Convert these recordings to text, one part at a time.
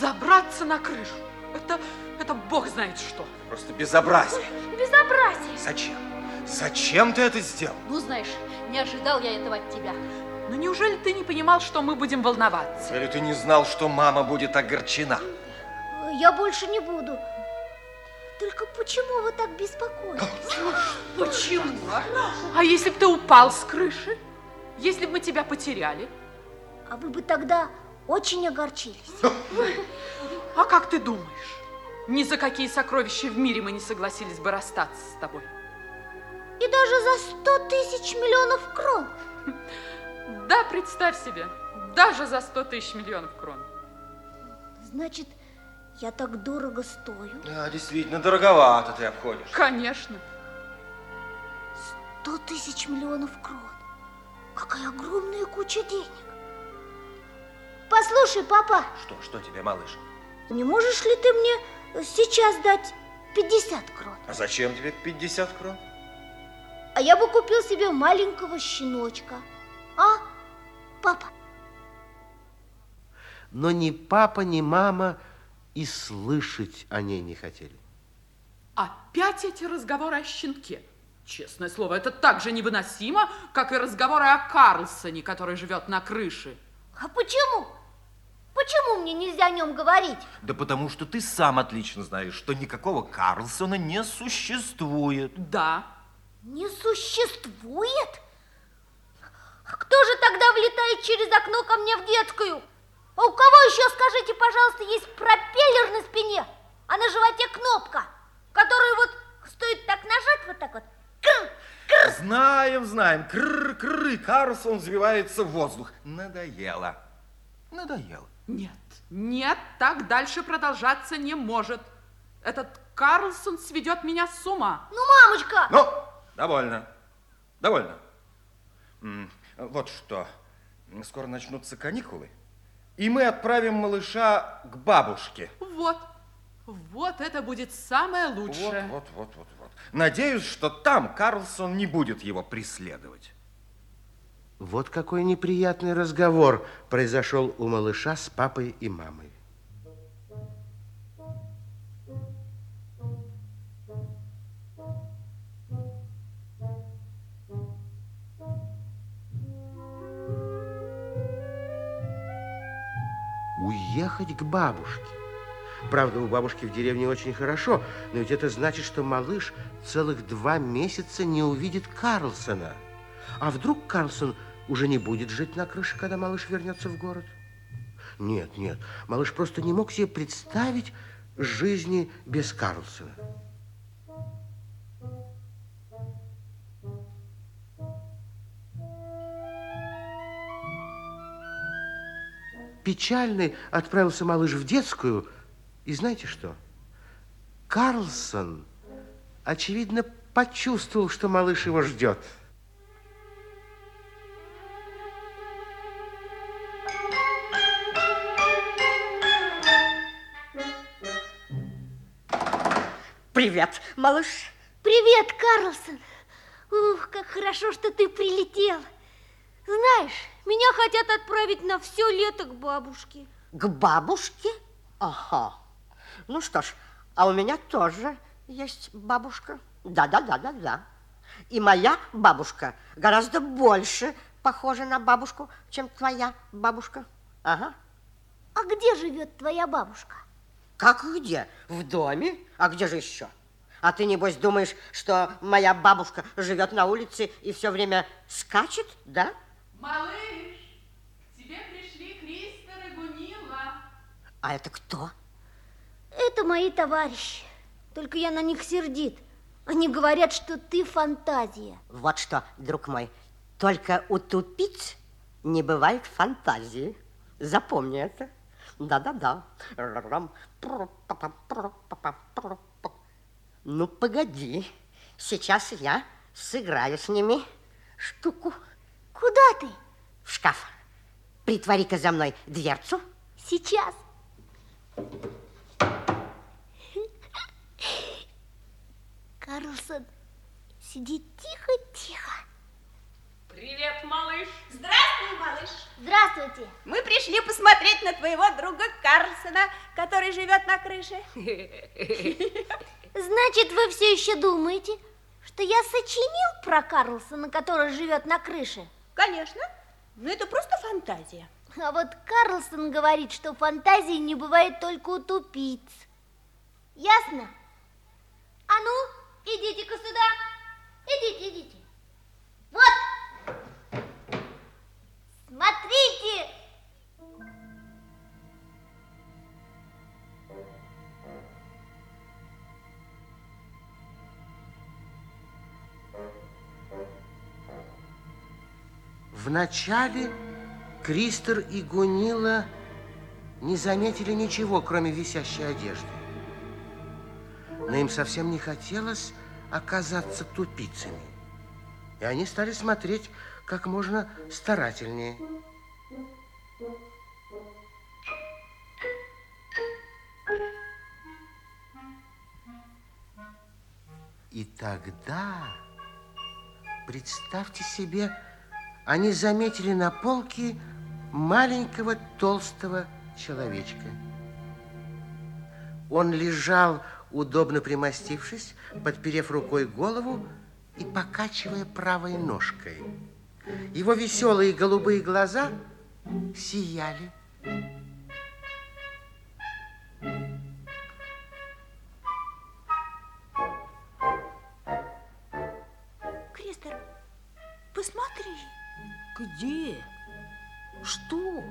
Забраться на крышу. Это, это бог знает что. Просто безобразие. Безобразие. Зачем? Зачем ты это сделал? Ну, знаешь, не ожидал я этого от тебя. Но Ну, неужели ты не понимал, что мы будем волноваться? Или ты не знал, что мама будет огорчена? Я больше не буду. Только почему вы так беспокоитесь? Почему? А если бы ты упал с крыши? Если бы мы тебя потеряли? А вы бы тогда очень огорчились. А как ты думаешь? Ни за какие сокровища в мире мы не согласились бы расстаться с тобой. И даже за сто тысяч миллионов крон. Да, представь себе, даже за 100 тысяч миллионов крон. Значит, я так дорого стою. Да, действительно, дороговато ты обходишь. Конечно. Сто тысяч миллионов крон. Какая огромная куча денег. Послушай, папа, Что, что тебе, малыш? не можешь ли ты мне сейчас дать 50 крон? А зачем тебе 50 крон? А я бы купил себе маленького щеночка. А, папа? Но ни папа, ни мама и слышать о ней не хотели. Опять эти разговоры о щенке. Честное слово, это так же невыносимо, как и разговоры о Карлсоне, который живет на крыше. А почему? Почему мне нельзя о нем говорить? Да потому что ты сам отлично знаешь, что никакого Карлсона не существует. Да, Не существует? А Кто же тогда влетает через окно ко мне в детскую? А у кого еще, скажите, пожалуйста, есть пропеллер на спине, а на животе кнопка, которую вот стоит так нажать, вот так вот, Знаем, знаем. Крр, и Карлсон взвивается в воздух. Надоело. Надоело. Нет, нет, так дальше продолжаться не может. Этот Карлсон сведет меня с ума. Ну, мамочка! Ну, довольно. Довольно. Вот что. Скоро начнутся каникулы. И мы отправим малыша к бабушке. Вот, вот это будет самое Вот, лучшее. вот, вот, вот, вот. Надеюсь, что там Карлсон не будет его преследовать. Вот какой неприятный разговор произошел у малыша с папой и мамой. Уехать к бабушке. Правда, у бабушки в деревне очень хорошо, но ведь это значит, что малыш целых два месяца не увидит Карлсона. А вдруг Карлсон уже не будет жить на крыше, когда малыш вернется в город? Нет, нет, малыш просто не мог себе представить жизни без Карлсона. Печальный отправился малыш в детскую, и знаете что? Карлсон, очевидно, почувствовал, что малыш его ждет. Привет, малыш. Привет, Карлсон! Ух, как хорошо, что ты прилетел. Знаешь, меня хотят отправить на все лето к бабушке. К бабушке? Ага. Ну что ж, а у меня тоже есть бабушка. Да-да-да-да-да. И моя бабушка гораздо больше похожа на бабушку, чем твоя бабушка. Ага. А где живет твоя бабушка? Как где? В доме? А где же еще? А ты, небось, думаешь, что моя бабушка живет на улице и все время скачет, да? Малыш, к тебе пришли Кристер и Гунила. А это кто? Это мои товарищи. Только я на них сердит. Они говорят, что ты фантазия. Вот что, друг мой, только у тупиц не бывает фантазии. Запомни это. Да-да-да. Ну, погоди. Сейчас я сыграю с ними штуку Куда ты? в шкаф. Притвори-ка за мной дверцу. Сейчас. Карлсон сидит тихо-тихо. Привет, малыш. Здравствуй, малыш. Здравствуй, Здравствуйте. Мы пришли посмотреть на твоего друга Карлсона, который живет на крыше. Значит, вы все еще думаете, что я сочинил про Карлсона, который живет на крыше? Конечно, но это просто фантазия. А вот Карлсон говорит, что фантазии не бывает только у тупиц. Ясно? А ну, идите-ка сюда. Идите, идите. Вот. Вначале Кристер и Гунила не заметили ничего, кроме висящей одежды. Но им совсем не хотелось оказаться тупицами. И они стали смотреть как можно старательнее. И тогда, представьте себе, они заметили на полке маленького толстого человечка. Он лежал, удобно примостившись, подперев рукой голову и покачивая правой ножкой. Его веселые голубые глаза сияли. Где? Что?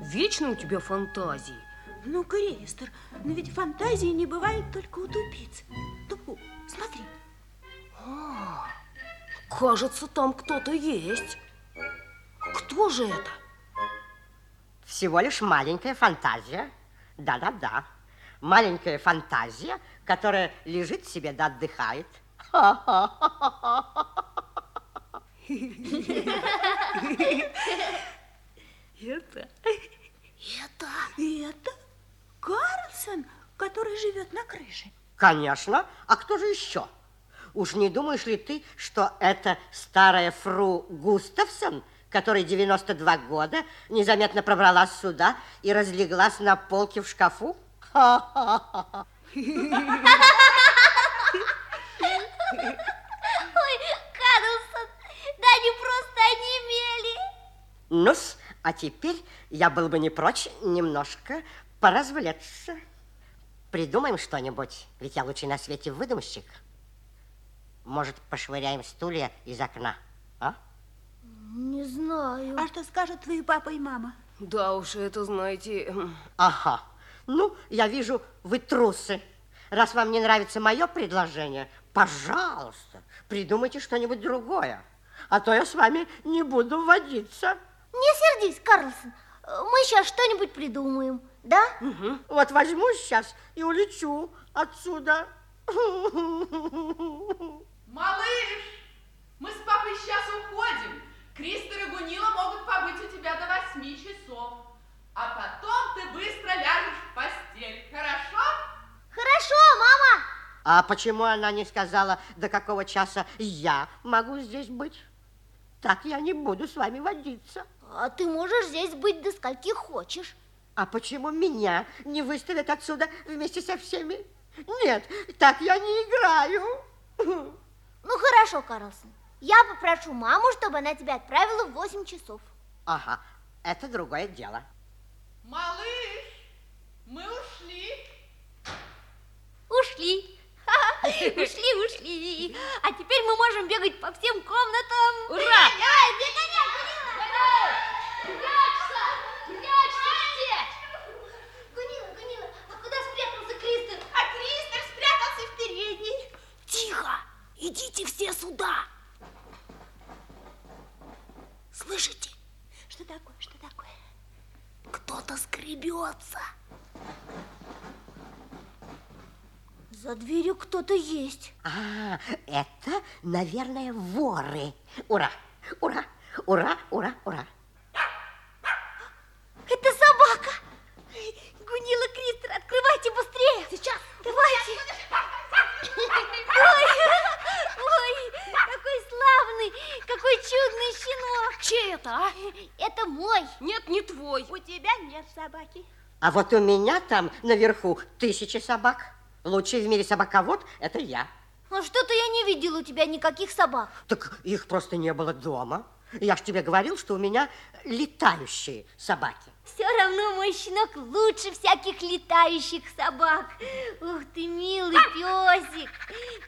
Вечно у тебя фантазии. Ну, Кристер, но ведь фантазии не бывает только у тупиц. Тупу, смотри. А, кажется, там кто-то есть. Кто же это? Всего лишь маленькая фантазия. Да-да-да. Маленькая фантазия, которая лежит себе да отдыхает. Это? Это? Это Карлсон, который живет на крыше. Конечно. А кто же еще? Уж не думаешь ли ты, что это старая фру Густавсон, которой 92 года, незаметно пробралась сюда и разлеглась на полке в шкафу? Ха-ха-ха. Ой, Карлсон, да они просто онемели. Ну а теперь я был бы не прочь немножко поразвлечься. Придумаем что-нибудь, ведь я лучший на свете выдумщик. Может, пошвыряем стулья из окна, а? Не знаю. А что скажут твои папа и мама? Да уж, это, знаете... м, Ага. Ну, я вижу, вы трусы. Раз вам не нравится мое предложение, пожалуйста, придумайте что-нибудь другое. А то я с вами не буду водиться. Не сердись, Карлсон. Мы сейчас что-нибудь придумаем, да? Мгм. Вот возьму сейчас и улечу отсюда. Малыш, мы с папой сейчас уходим. Кристер и Гунила могут побыть у тебя до восьми часов. А потом ты быстро ляжешь в постель, хорошо? Хорошо, мама. А почему она не сказала, до какого часа я могу здесь быть? Так я не буду с вами водиться. А ты можешь здесь быть до скольки хочешь. А почему меня не выставят отсюда вместе со всеми? Нет, так я не играю. Ну, хорошо, Карлсон. Я попрошу маму, чтобы она тебя отправила в 8 часов. Ага, это другое дело. Малыш, мы ушли. Ушли. Ушли, ушли. А теперь мы можем бегать по всем комнатам. Ура! Давай, бегай, Прячься! Прячься все! Гунила, Гунила, а куда спрятался Кристер? А Кристер спрятался в передней. Тихо! Идите все сюда! Слышите? Что такое, что такое? Кто-то скребется. За дверью кто-то есть. А, это, наверное, воры. Ура, ура, ура, ура, ура. Это собака. Гунила, Кристер, открывайте быстрее. Сейчас. Давайте. Ой, ой, какой славный, какой чудный щенок. Чей это, а? Это мой. Нет, не твой. У тебя нет собаки. А вот у меня там наверху тысячи собак. Лучший в мире собаковод – это я. А что-то я не видел у тебя никаких собак. Так их просто не было дома. Я ж тебе говорил, что у меня летающие собаки. Все равно мой щенок лучше всяких летающих собак. Ух ты, милый песик.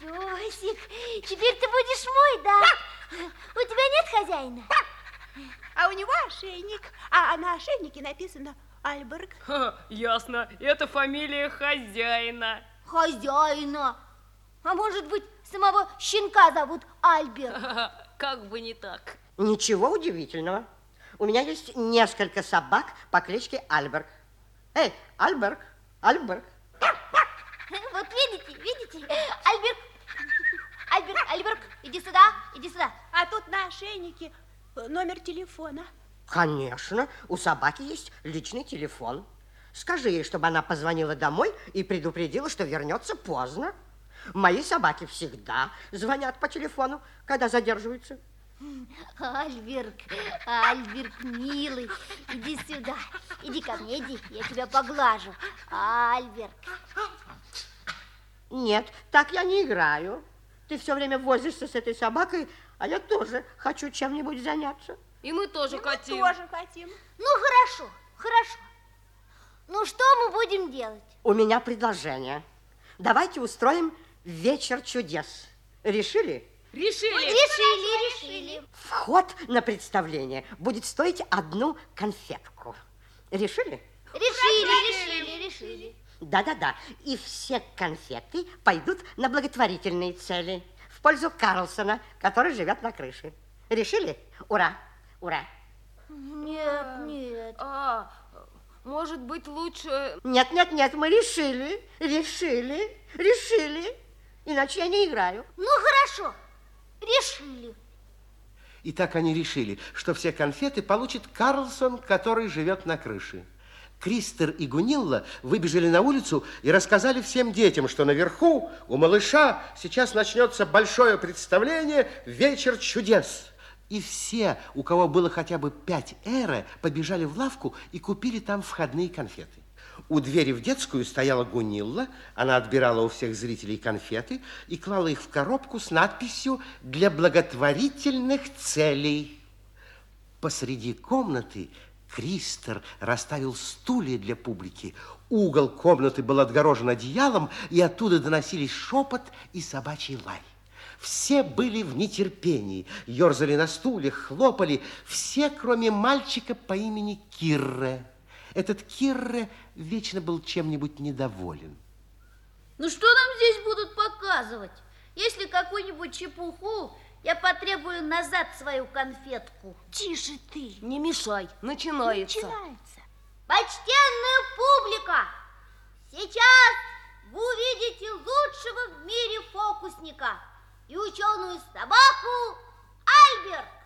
Песик, теперь ты будешь мой, да? У тебя нет хозяина? А у него ошейник. А на ошейнике написано Альберг. Ха, ясно, это фамилия хозяина. Хозяина. А может быть, самого щенка зовут Альберт? Как бы не так. Ничего удивительного. У меня есть несколько собак по кличке Альберг. Эй, Альберг, Альберг. Вот видите, видите? Альберт, Альберт, Альберт, иди сюда, иди сюда. А тут на ошейнике э, номер телефона. Конечно, у собаки есть личный телефон. Скажи ей, чтобы она позвонила домой и предупредила, что вернется поздно. Мои собаки всегда звонят по телефону, когда задерживаются. Альберт, Альберт, милый, иди сюда. Иди ко мне, иди, я тебя поглажу. Альберт. Нет, так я не играю. Ты все время возишься с этой собакой, а я тоже хочу чем-нибудь заняться. И мы тоже Мы хотим. тоже хотим. Ну, хорошо, хорошо. Ну, что мы будем делать? У меня предложение. Давайте устроим вечер чудес. Решили? Решили. Решили, решили. Вход на представление будет стоить одну конфетку. Решили? Решили, решили, решили. Да-да-да. И все конфеты пойдут на благотворительные цели в пользу Карлсона, который живет на крыше. Решили? Ура! Ура! Нет, нет. А, может быть, лучше... Нет, нет, нет, мы решили, решили, решили. Иначе я не играю. Ну, хорошо, решили. И так они решили, что все конфеты получит Карлсон, который живет на крыше. Кристер и Гунилла выбежали на улицу и рассказали всем детям, что наверху у малыша сейчас начнется большое представление «Вечер чудес». И все, у кого было хотя бы пять эра, побежали в лавку и купили там входные конфеты. У двери в детскую стояла Гунилла, она отбирала у всех зрителей конфеты и клала их в коробку с надписью «Для благотворительных целей». Посреди комнаты Кристер расставил стулья для публики. Угол комнаты был отгорожен одеялом, и оттуда доносились шепот и собачий лай. Все были в нетерпении, ерзали на стульях, хлопали, все, кроме мальчика по имени Кирре. Этот Кирре вечно был чем-нибудь недоволен. Ну, что нам здесь будут показывать? Если какую-нибудь чепуху, я потребую назад свою конфетку. Тише ты. Не мешай, начинается. Начинается. Почтенная публика, сейчас вы увидите лучшего в мире фокусника и ученую собаку Альберт.